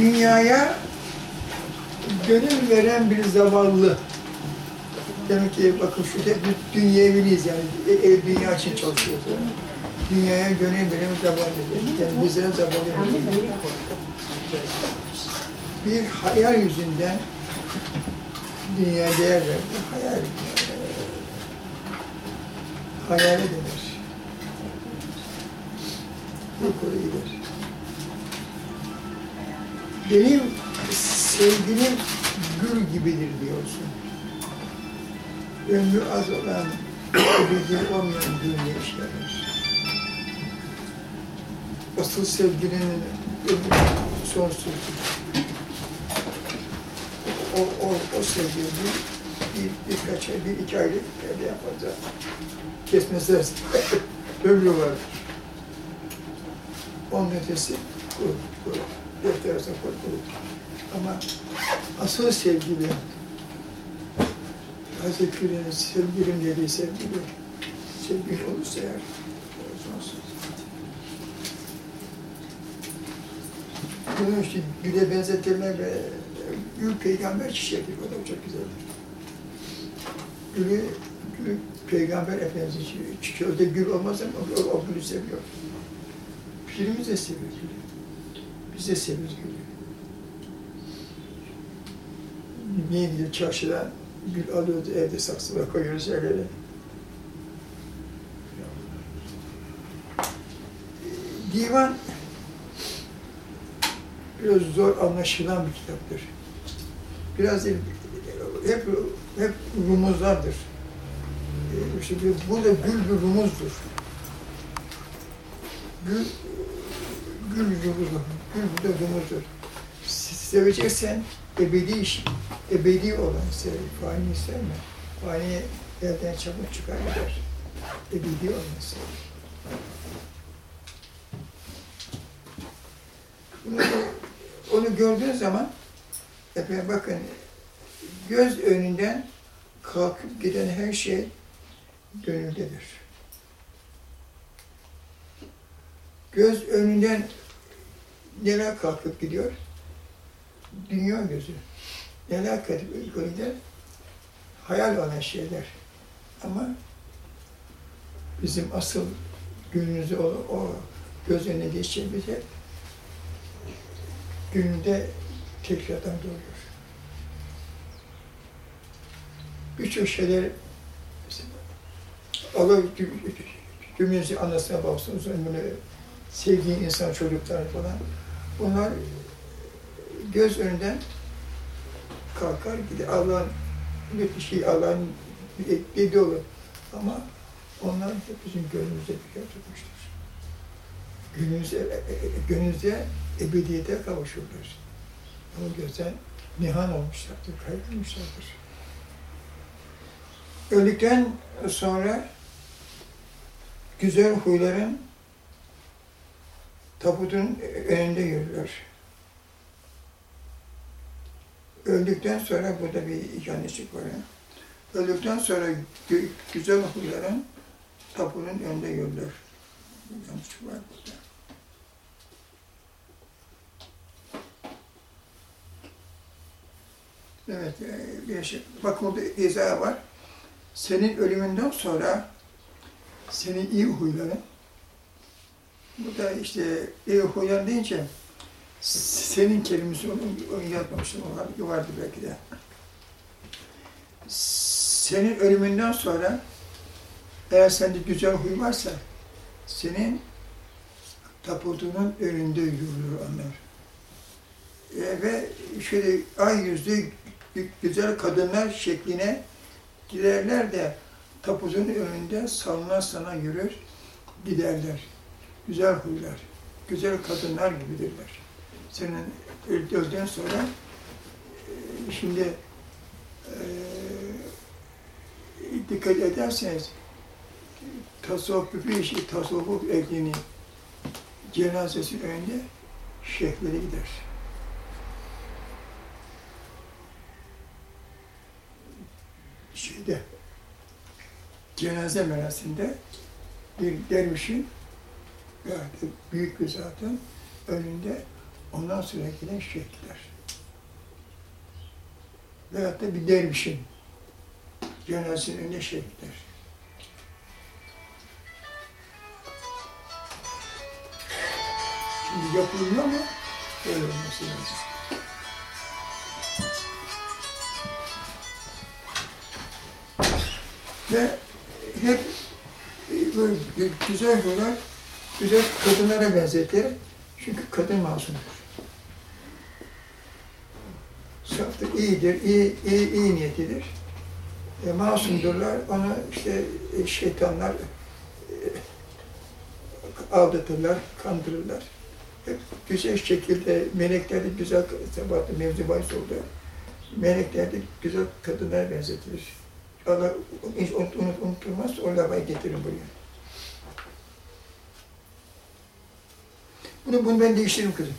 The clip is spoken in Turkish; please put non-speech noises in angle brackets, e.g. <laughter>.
dünyaya gönül veren bir zavallı. Demek ki bakın şu bir dünyeviliyiz yani. E, ev dünya için çalışıyoruz. Dünyaya gönül veren zavallı. Yani bizlere zavallı. Bir hayal yüzünden dünyaya değer verdi. Hayal. Hayale denir. Yukarı gider. Benim sevgilim gül gibidir diyorsun. Ömrü az olan, ebedi olmayan dünya işlenir. Asıl sevginin ömrü sonsuzdur. O, o, o sevgili bir, birkaç ay, bir iki aylık evde yapacak. Kesmezler <laughs> ömrü var. Onun ötesi kuru, kuru. Arasında kuru, kuru. Ama asıl sevgili, Hazreti Gül'ün sevgilim dediği sevgili, sevgili olursa eğer, sonsuz. Bunu işte güle benzetirlerle gül peygamber çiçeğidir, o da çok güzel. Gülü, gül peygamber efendimiz çiçeği, o gül olmaz ama o, o gülü seviyor. Pirimiz de seviyor gülü. Biz de seviyoruz gülü. Niye gidiyor çarşıdan gül alıyoruz, evde saksıya koyuyoruz evlere. Divan biraz zor anlaşılan bir kitaptır. Biraz hep, hep rumuzlardır. Ee, Şimdi burada gül bir rumuzdur. Gül, gül rumuzdur. Rumuzdur. Seveceksen ebedi iş, ebedi olan sev, fani sevme. Fani elden çabuk çıkar gider. Ebedi olanı sev. Bunu, onu gördüğün zaman efendim bakın göz önünden kalkıp giden her şey gönüldedir. Göz önünden neler kalkıp gidiyor? Dünya gözü. Neler kalkıp gidiyor? Hayal olan şeyler. Ama bizim asıl günümüzde o, o göz önüne geçeceğimiz hep gününde tekrardan doğuyor. Birçok şeyler Allah cümlesi annesine babasına böyle sevdiği insan, çocuklar falan. Bunlar göz önünden kalkar gider. Allah'ın bir şey, Allah'ın dediği olur. Ama onlar hep bizim gönlümüzde bir yer tutmuştur. Gönlümüzde, gönlümüzde ebediyete kavuşurlar. Ama gözden nihan olmuşlardır, kaybolmuşlardır. Öldükten sonra güzel huyların tabutun önünde yürürler. Öldükten sonra burada bir yanlışlık var. Öldükten sonra güzel huyların tabunun önünde yürürler. Yanlışlık var burada. Evet, bir şey. Bak burada izah var. Senin ölümünden sonra senin iyi huyların, bu da işte iyi huylar deyince senin kelimesi onu, onu yazmamıştım, o vardı belki de. Senin ölümünden sonra eğer sende güzel huy varsa senin tapulduğunun önünde yürür onlar. E, ve şöyle ay yüzlü güzel kadınlar şekline giderler de tapuzun önünde salına sana yürür, giderler. Güzel huylar, güzel kadınlar gibidirler. Senin öldükten sonra e, şimdi e, dikkat ederseniz tasavvuf bir işi, tasavvuf ehlini cenazesi önünde şeyhleri gider. şeyde cenaze merasiminde bir dervişin yani büyük bir zatın önünde Ondan sonra gelen şeyhler. Veyahut da bir dervişin cenazesinin önünde şeyhler. Şimdi yapılmıyor ama böyle olması lazım. Ve hep e, böyle güzel olan güzel kadınlara benzetir. Çünkü kadın masumdur. Saftır, iyidir, iyi, iyi, iyi niyetidir. E, masumdurlar, ona işte e, şeytanlar e, aldatırlar, kandırırlar. Hep güzel şekilde, melekler de güzel, sabahta mevzu bahis oldu. Melekler de güzel kadınlara benzetilir. Allah unut, unut, unutulmaz, o getirin buraya. Bunu, bunu ben değiştiririm kızım.